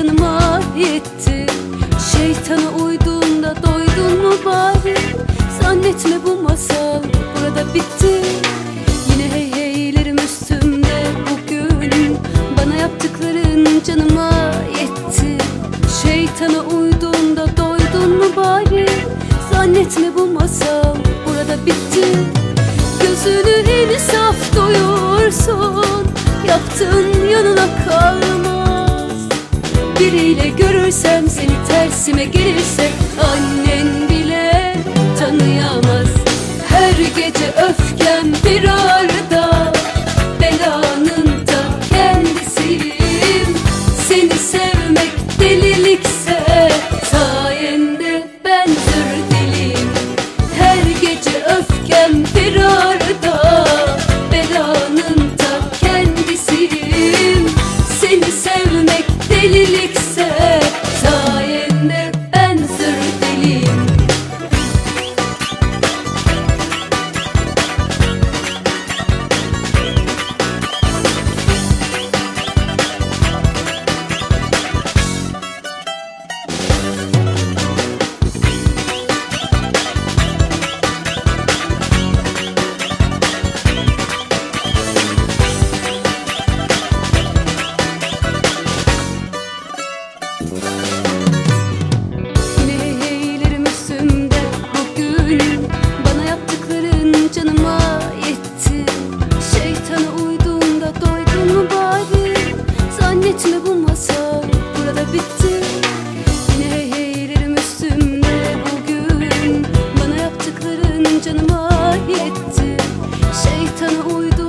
canıma yetti. Şeytana uyduğunda doydun mu bari? Zannetme bu masal burada bitti. Yine hey heylerim üstümde bugün. Bana yaptıkların canıma yetti. Şeytana uyduğunda doydun mu bari? Zannetme bu masal burada bitti Görürsem seni tersime gelirse Annen Zannetme bu masal burada bitti. Yine heylerim üstümde bugün Bana yaptıkların canıma yetti. Şeytana uyduğunda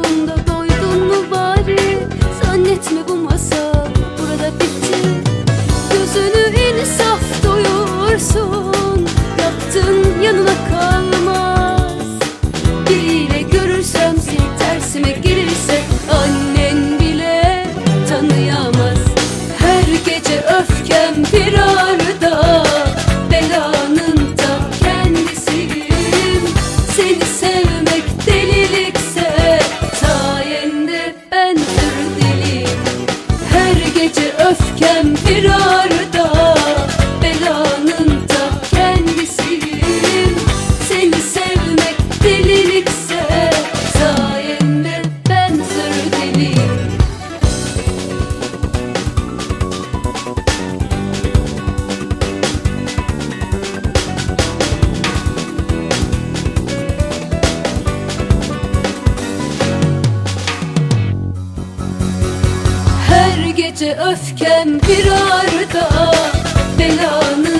gece öfkem bir gece öfken bir arda belanı